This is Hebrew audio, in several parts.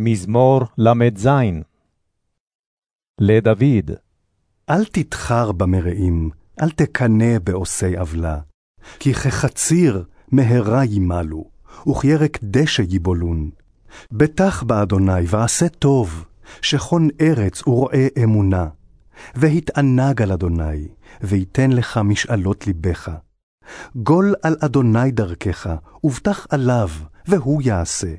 מזמור ל"ז לדוד אל תתחר במרעים, אל תקנא בעושי עוולה. כי כחציר מהרה ימלו, וכירק דשא יבולון. בטח באדוני ועשה טוב, שכון ארץ ורואה אמונה. והתענג על אדוני, ויתן לך משאלות לבך. גול על אדוני דרכך, ובטח עליו, והוא יעשה.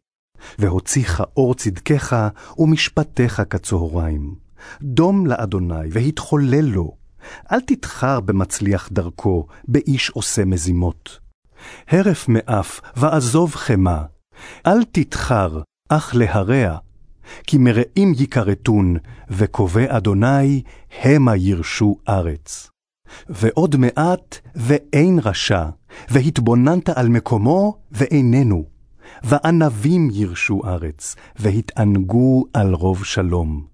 והוציך אור צדקך, ומשפטיך כצהריים. דום לאדוני, והתחולל לו. אל תתחר במצליח דרכו, באיש עושה מזימות. הרף מאף, ועזוב חמה. אל תתחר, אך להרע. כי מרעים יכרתון, וקובע אדוני, המה ירשו ארץ. ועוד מעט, ואין רשע, והתבוננת על מקומו, ואיננו. וענבים ירשו ארץ, והתענגו על רוב שלום.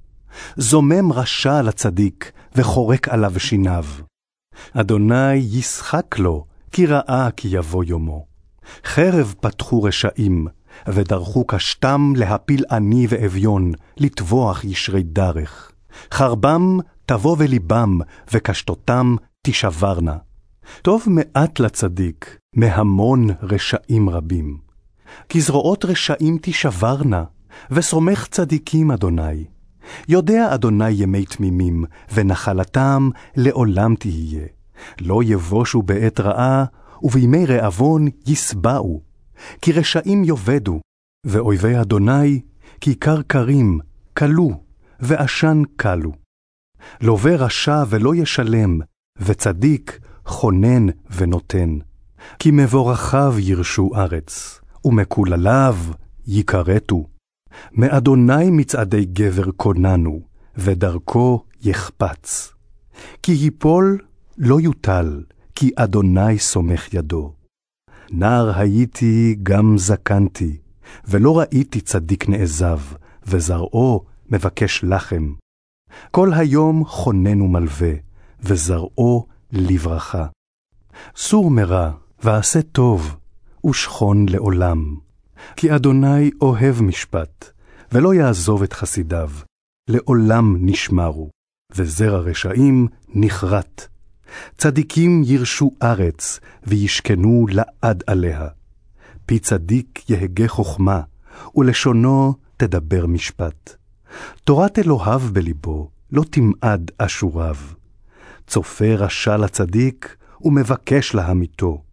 זומם רשע לצדיק, וחורק עליו שיניו. אדוני ישחק לו, כי ראה כי יבוא יומו. חרב פתחו רשעים, ודרכו קשתם להפיל עני ואביון, לטבוח ישרי דרך. חרבם תבוא וליבם, וקשתותם תישברנה. טוב מעט לצדיק, מהמון רשעים רבים. כי זרועות רשעים תישברנה, וסומך צדיקים, אדוני. יודע אדוני ימי תמימים, ונחלתם לעולם תהיה. לא יבושו בעת רעה, ובימי רעבון יסבעו. כי רשעים יאבדו, ואויבי אדוני, כיכר קרים, כלו, ועשן כלו. לווה רשע ולא ישלם, וצדיק חונן ונותן. כי מבורכיו ירשו ארץ, ומקולליו יכרתו. מאדוני מצעדי גבר קוננו, ודרכו יחפץ. כי יפול לא יוטל, כי אדוני סומך ידו. נער הייתי גם זקנתי, ולא ראיתי צדיק נעזב, וזרעו מבקש לחם. כל היום חונן ומלווה, וזרעו לברכה. סור מרע, ועשה טוב, ושכון לעולם. כי אדוני אוהב משפט, ולא יעזוב את חסידיו, לעולם נשמרו, וזרע רשעים נכרת. צדיקים ירשו ארץ, וישכנו לעד עליה. פי צדיק יהגה חכמה, ולשונו תדבר משפט. תורת אלוהיו בלבו, לא תמעד אשוריו. צופה רשע לצדיק, ומבקש להמיתו.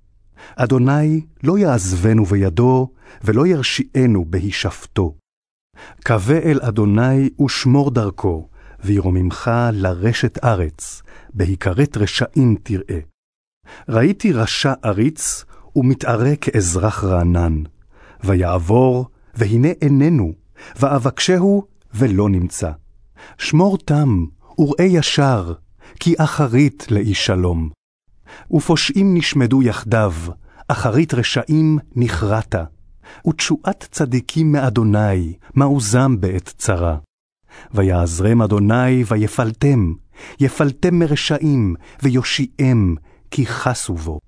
אדוני לא יעזבנו בידו, ולא ירשיענו בהישפטו. קווה אל אדוני ושמור דרכו, וירוממך לרשת ארץ, בהיכרת רשעים תראה. ראיתי רשע עריץ, ומתערה כאזרח רענן. ויעבור, והנה איננו, ואבקשהו, ולא נמצא. שמור תם, וראה ישר, כי אחרית לאיש שלום. ופושעים נשמדו יחדיו, אחרית רשעים נכרת. ותשועת צדיקים מאדוני, מעוזם בעת צרה. ויעזרם אדוני ויפלתם, יפלתם מרשעים, ויושיעם, כי חסו בו.